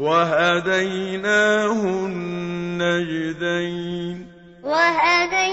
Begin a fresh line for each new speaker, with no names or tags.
وَهَدَيْنَاهُ النَّجْدَيْنِ. وَهَدَيْنَاهُ